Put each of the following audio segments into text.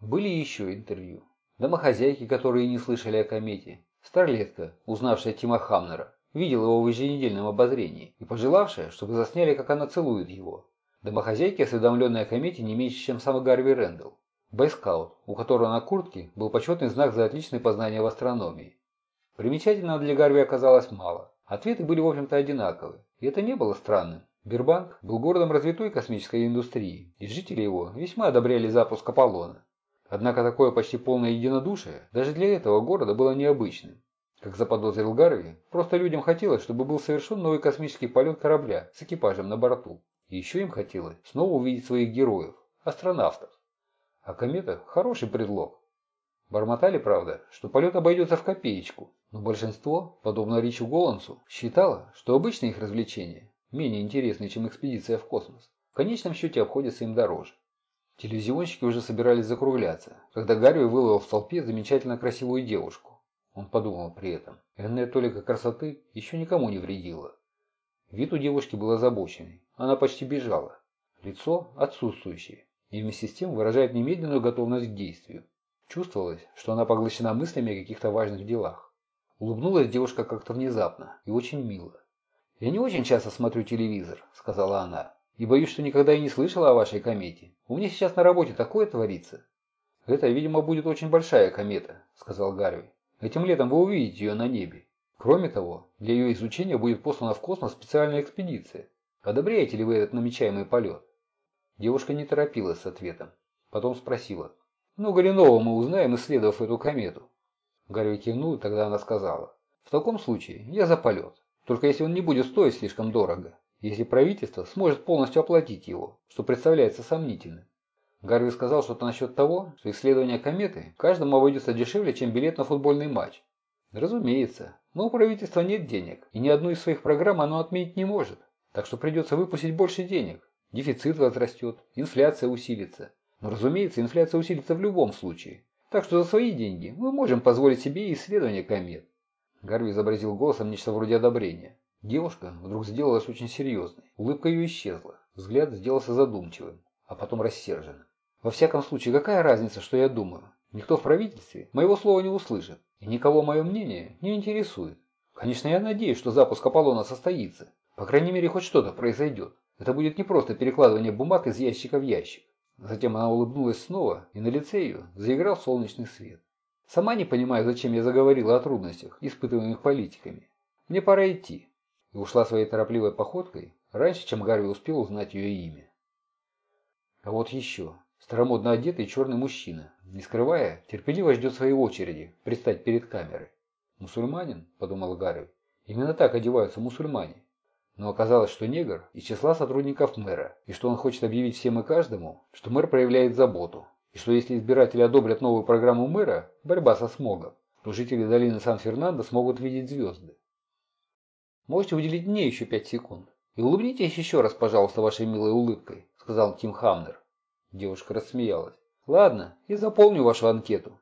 Были еще интервью. Домохозяйки, которые не слышали о комете. Старлетка, узнавшая Тима Хамнера, видела его в еженедельном обозрении и пожелавшая, чтобы засняли, как она целует его. Домохозяйки, осведомленные о комете не меньше, чем сам Гарви Рэндалл. Бойскаут, у которого на куртке был почетный знак за отличные познания в астрономии. Примечательного для Гарви оказалось мало. Ответы были, в общем-то, одинаковы. И это не было странным. Бирбанк был городом развитой космической индустрии, и жители его весьма одобряли запуск Аполлона. Однако такое почти полное единодушие даже для этого города было необычным. Как заподозрил Гарви, просто людям хотелось, чтобы был совершен новый космический полет корабля с экипажем на борту. И еще им хотелось снова увидеть своих героев, астронавтов. А комета – хороший предлог. Бормотали, правда, что полет обойдется в копеечку, но большинство, подобно Ричу Голландсу, считало, что обычные их развлечения менее интересные, чем экспедиция в космос, в конечном счете обходятся им дороже. Телевизионщики уже собирались закругляться, когда Гарви выловил в толпе замечательно красивую девушку. Он подумал при этом, энная толика красоты еще никому не вредила. Вид у девушки был озабоченный, она почти бежала. Лицо отсутствующее, и вместе с тем выражает немедленную готовность к действию. Чувствовалось, что она поглощена мыслями о каких-то важных делах. Улыбнулась девушка как-то внезапно и очень мило. «Я не очень часто смотрю телевизор», — сказала она, «и боюсь, что никогда и не слышала о вашей комете. У меня сейчас на работе такое творится». «Это, видимо, будет очень большая комета», — сказал Гарви. «Этим летом вы увидите ее на небе. Кроме того, для ее изучения будет послана в космос специальная экспедиция. Одобряете ли вы этот намечаемый полет?» Девушка не торопилась с ответом. Потом спросила, много ли нового мы узнаем, исследовав эту комету? Гарри кивнул, и тогда она сказала. В таком случае я за полет. Только если он не будет стоить слишком дорого. Если правительство сможет полностью оплатить его, что представляется сомнительным. Гарви сказал что-то насчет того, что исследование кометы каждому обойдется дешевле, чем билет на футбольный матч. Разумеется, но у правительства нет денег, и ни одну из своих программ оно отменить не может. Так что придется выпустить больше денег. Дефицит возрастет, инфляция усилится. Но, разумеется, инфляция усилится в любом случае. Так что за свои деньги мы можем позволить себе исследование комет. Гарви изобразил голосом нечто вроде одобрения. Девушка вдруг сделалась очень серьезной. Улыбка ее исчезла. Взгляд сделался задумчивым, а потом рассерженным. Во всяком случае, какая разница, что я думаю? Никто в правительстве моего слова не услышит, и никого мое мнение не интересует. Конечно, я надеюсь, что запуск Аполлона состоится. По крайней мере, хоть что-то произойдет. Это будет не просто перекладывание бумаг из ящика в ящик. Затем она улыбнулась снова, и на лице ее заиграл солнечный свет. Сама не понимаю, зачем я заговорила о трудностях, испытываемых политиками. Мне пора идти. И ушла своей торопливой походкой, раньше, чем Гарви успел узнать ее имя. А вот еще. Старомодно одетый черный мужчина, не скрывая, терпеливо ждет своей очереди предстать перед камерой. «Мусульманин?» – подумал Гарви. «Именно так одеваются мусульмане. Но оказалось, что негр из числа сотрудников мэра, и что он хочет объявить всем и каждому, что мэр проявляет заботу, и что если избиратели одобрят новую программу мэра «Борьба со смогом», то жители долины Сан-Фернандо смогут видеть звезды. Можете уделить мне еще пять секунд. И улыбнитесь еще раз, пожалуйста, вашей милой улыбкой, сказал Тим Хамнер. Девушка рассмеялась. Ладно, я заполню вашу анкету.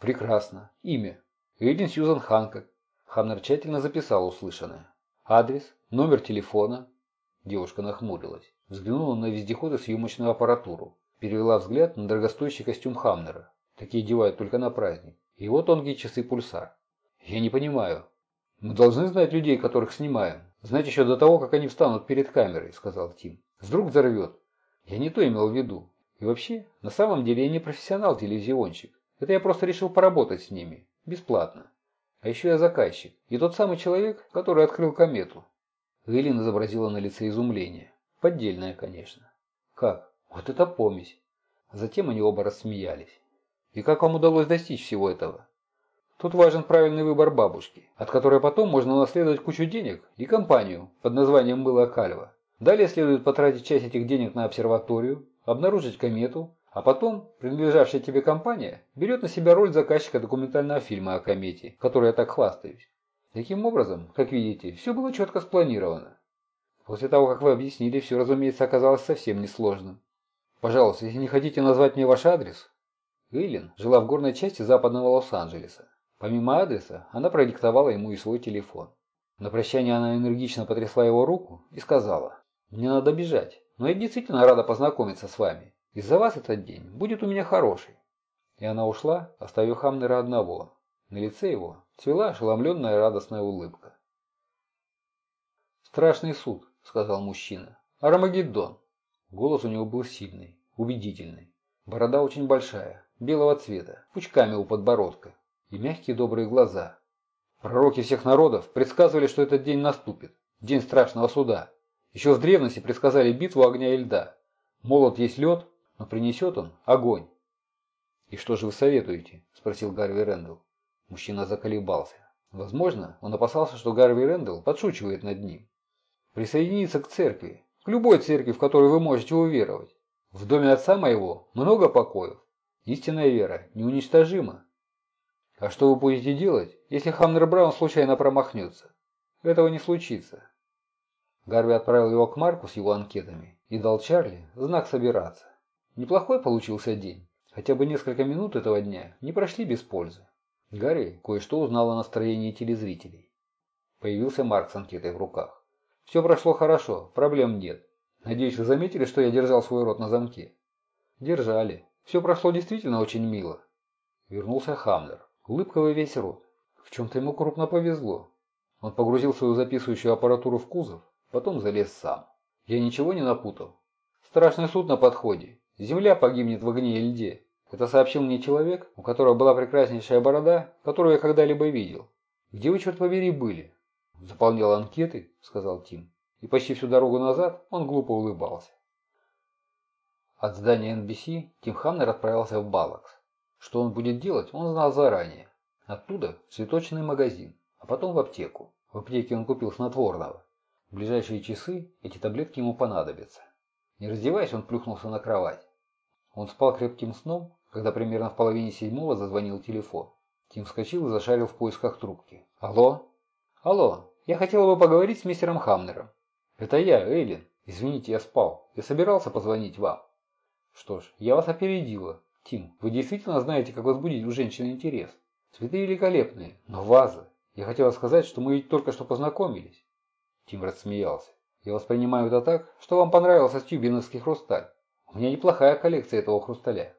Прекрасно. Имя. Эйден Сьюзан Ханкок. Хамнер тщательно записал услышанное. Адрес, номер телефона. Девушка нахмурилась. Взглянула на вездеход и съемочную аппаратуру. Перевела взгляд на дорогостоящий костюм Хамнера. Такие одевают только на праздник. И его тонкие часы пульсар. Я не понимаю. Мы должны знать людей, которых снимаем. Знать еще до того, как они встанут перед камерой, сказал Тим. Вдруг взорвет. Я не то имел в виду. И вообще, на самом деле я не профессионал-телевизионщик. Это я просто решил поработать с ними. Бесплатно. А еще я заказчик. И тот самый человек, который открыл комету. Эллин изобразила на лице изумление. Поддельное, конечно. Как? Вот это помесь. Затем они оба рассмеялись. И как вам удалось достичь всего этого? Тут важен правильный выбор бабушки, от которой потом можно унаследовать кучу денег и компанию под названием «Мыло Кальва». Далее следует потратить часть этих денег на обсерваторию, обнаружить комету, а потом принадлежавшая тебе компания берет на себя роль заказчика документального фильма о комете, которой я так хвастаюсь. Таким образом, как видите, все было четко спланировано. После того, как вы объяснили, все, разумеется, оказалось совсем несложным. Пожалуйста, если не хотите назвать мне ваш адрес. Эйлин жила в горной части западного Лос-Анджелеса. Помимо адреса, она продиктовала ему и свой телефон. На прощание она энергично потрясла его руку и сказала, «Мне надо бежать, но я действительно рада познакомиться с вами. Из-за вас этот день будет у меня хороший. И она ушла, оставив Хамнера одного. На лице его цвела ошеломленная радостная улыбка. «Страшный суд», — сказал мужчина. «Армагеддон». Голос у него был сильный, убедительный. Борода очень большая, белого цвета, пучками у подбородка. И мягкие добрые глаза. Пророки всех народов предсказывали, что этот день наступит. День страшного суда. Еще с древности предсказали битву огня и льда. Молот есть лед, но принесет он огонь. «И что же вы советуете?» – спросил Гарви Рэндалл. Мужчина заколебался. Возможно, он опасался, что Гарви Рэндалл подшучивает над ним. Присоединиться к церкви, к любой церкви, в которой вы можете уверовать. В доме отца моего много покоев. Истинная вера неуничтожима. А что вы будете делать, если Хамнер Браун случайно промахнется? Этого не случится. Гарви отправил его к Марку с его анкетами и дал Чарли знак собираться. Неплохой получился день. Хотя бы несколько минут этого дня не прошли без пользы. Гарри кое-что узнал о настроении телезрителей. Появился Марк с анкетой в руках. Все прошло хорошо, проблем нет. Надеюсь, вы заметили, что я держал свой рот на замке? Держали. Все прошло действительно очень мило. Вернулся Хамлер. Улыбка во весь рот. В чем-то ему крупно повезло. Он погрузил свою записывающую аппаратуру в кузов, потом залез сам. Я ничего не напутал. Страшный суд на подходе. Земля погибнет в огне и льде. Это сообщил мне человек, у которого была прекраснейшая борода, которую я когда-либо видел. Где вы, черт побери, были? Заполнял анкеты, сказал Тим. И почти всю дорогу назад он глупо улыбался. От здания NBC Тим Хамнер отправился в Балакс. Что он будет делать, он знал заранее. Оттуда в цветочный магазин, а потом в аптеку. В аптеке он купил снотворного. В ближайшие часы эти таблетки ему понадобятся. Не раздеваясь, он плюхнулся на кровать. Он спал крепким сном, когда примерно в половине седьмого зазвонил телефон. Тим вскочил и зашарил в поисках трубки. «Алло?» «Алло, я хотела бы поговорить с мистером Хамнером». «Это я, Эйлин. Извините, я спал. Я собирался позвонить вам». «Что ж, я вас опередила. Тим, вы действительно знаете, как возбудить у женщины интерес? Цветы великолепные, но ваза. Я хотела сказать, что мы ведь только что познакомились». Тим рассмеялся. «Я воспринимаю это так, что вам понравился стюбиновский хрусталь. У меня неплохая коллекция этого хрусталя».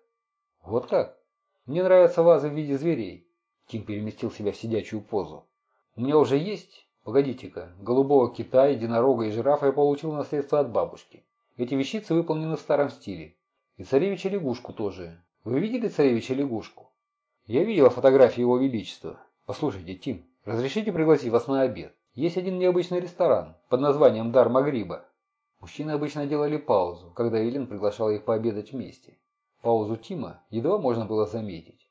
«Вот как? Мне нравятся вазы в виде зверей». Тим переместил себя в сидячую позу. «У меня уже есть Погодите-ка, голубого кита, единорога и жирафа я получил наследство от бабушки. Эти вещицы выполнены в старом стиле. И царевича лягушку тоже. Вы видели царевича лягушку? Я видела фотографии его величества. Послушайте, Тим, разрешите пригласить вас на обед? Есть один необычный ресторан под названием «Дар Магриба». Мужчины обычно делали паузу, когда Эллен приглашала их пообедать вместе. Паузу Тима едва можно было заметить.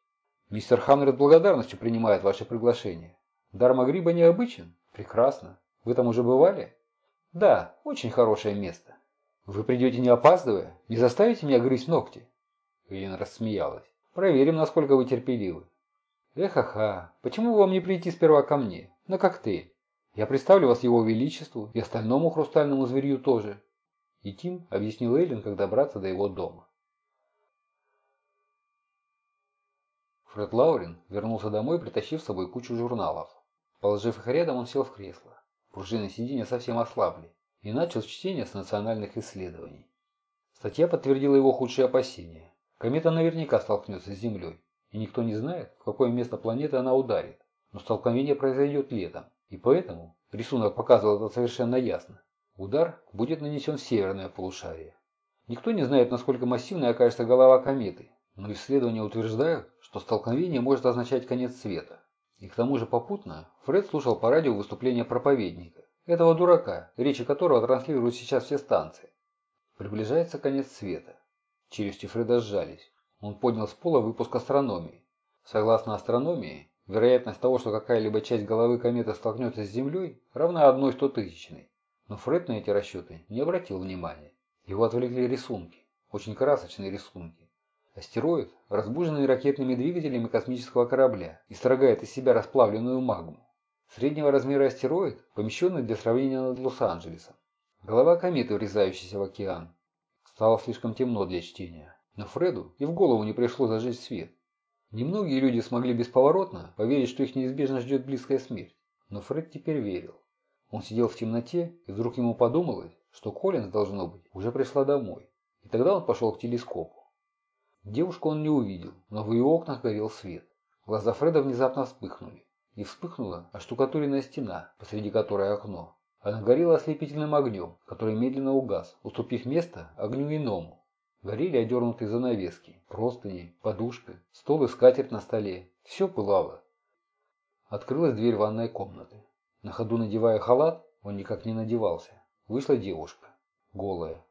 «Мистер Хамнер с благодарностью принимает ваше приглашение. Дар Магриба необычен, Прекрасно. Вы там уже бывали? Да, очень хорошее место. Вы придете не опаздывая? Не заставите меня грызть ногти? Эллен рассмеялась. Проверим, насколько вы терпеливы. Эхаха, почему вам не прийти сперва ко мне? На коктейль. Я представлю вас его величеству и остальному хрустальному зверью тоже. И Тим объяснил Эйлин, как добраться до его дома. Фред Лаурин вернулся домой, притащив с собой кучу журналов. Положив их рядом, он сел в кресло. Пружины сиденья совсем ослабли. И начал чтение с национальных исследований. Статья подтвердила его худшие опасения. Комета наверняка столкнется с Землей. И никто не знает, в какое место планеты она ударит. Но столкновение произойдет летом. И поэтому, рисунок показывал это совершенно ясно, удар будет нанесен в северное полушарие. Никто не знает, насколько массивной окажется голова кометы, но исследования утверждают, что столкновение может означать конец света. И к тому же попутно Фред слушал по радио выступление проповедника, этого дурака, речи которого транслируют сейчас все станции. Приближается конец света. Челюсти Фреда сжались. Он поднял с пола выпуск астрономии. Согласно астрономии, вероятность того, что какая-либо часть головы кометы столкнется с Землей, равна одной стотысячной. Но Фред на эти расчеты не обратил внимания. Его отвлекли рисунки, очень красочные рисунки. Астероид, разбуженный ракетными двигателями космического корабля, исторгает из себя расплавленную магму. Среднего размера астероид, помещенный для сравнения над Лос-Анджелесом. Голова кометы, врезающейся в океан. Стало слишком темно для чтения. Но Фреду и в голову не пришло зажечь свет. Немногие люди смогли бесповоротно поверить, что их неизбежно ждет близкая смерть. Но Фред теперь верил. Он сидел в темноте, и вдруг ему подумалось, что Коллинз, должно быть, уже пришла домой. И тогда он пошел к телескопу. Девушку он не увидел, но в ее окнах горел свет. Глаза Фреда внезапно вспыхнули. И вспыхнула оштукатуренная стена, посреди которой окно. Она горела ослепительным огнем, который медленно угас, уступив место огню иному. Горели одернутые занавески, простыни, подушка, стол и скатерть на столе. Все пылало. Открылась дверь ванной комнаты. На ходу надевая халат, он никак не надевался. Вышла девушка. Голая.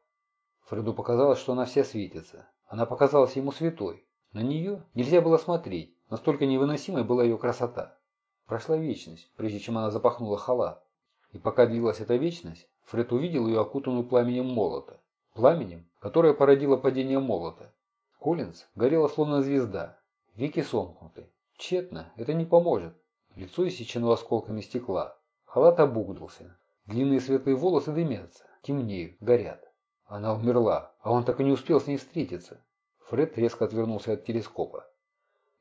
Фреду показалось, что она вся светится. Она показалась ему святой. На нее нельзя было смотреть, настолько невыносимой была ее красота. Прошла вечность, прежде чем она запахнула халат. И пока длилась эта вечность, Фред увидел ее окутанную пламенем молота. Пламенем, которое породило падение молота. Коллинз горела словно звезда. Веки сомкнуты. Тщетно, это не поможет. Лицо иссечено осколками стекла. Халат обуглился. Длинные светлые волосы дымятся, темнеют, горят. Она умерла, а он так и не успел с ней встретиться. Фред резко отвернулся от телескопа.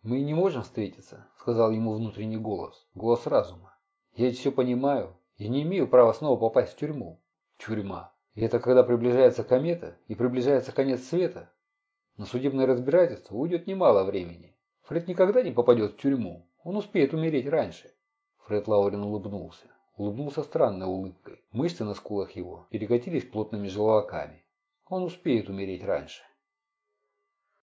«Мы не можем встретиться», — сказал ему внутренний голос, голос разума. «Я ведь все понимаю. Я не имею права снова попасть в тюрьму». Тюрьма. И это когда приближается комета и приближается конец света. На судебное разбирательство уйдет немало времени. Фред никогда не попадет в тюрьму. Он успеет умереть раньше. Фред Лаурин улыбнулся улыбнулся странной улыбкой. Мышцы на скулах его перекатились плотными желваками. Он успеет умереть раньше.